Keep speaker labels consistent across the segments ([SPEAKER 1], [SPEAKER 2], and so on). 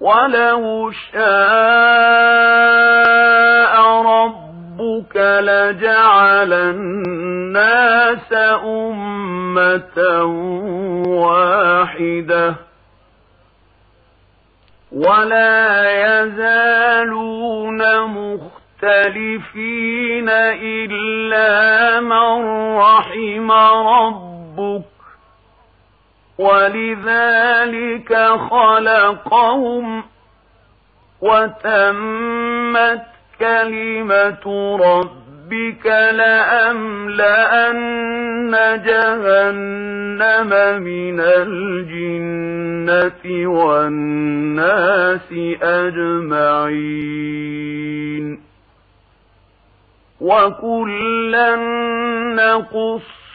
[SPEAKER 1] ولو شاء ربك لجعل الناس أمة واحدة ولا يزالون مختلفين إلا من رحم ربك ولذلك خلقهم وتمت كلمة ربك لأملأن جهنم من الجنة والناس أجمعين. وكلا نقص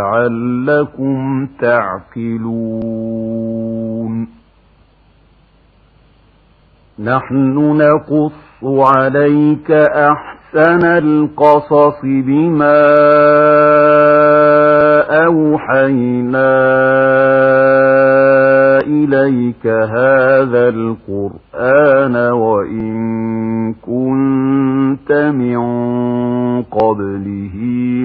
[SPEAKER 2] لعلكم تعقلون. نحن نقص عليك أحسن القصص بما أوحينا إليك هذا القرآن وإن كنت من قبله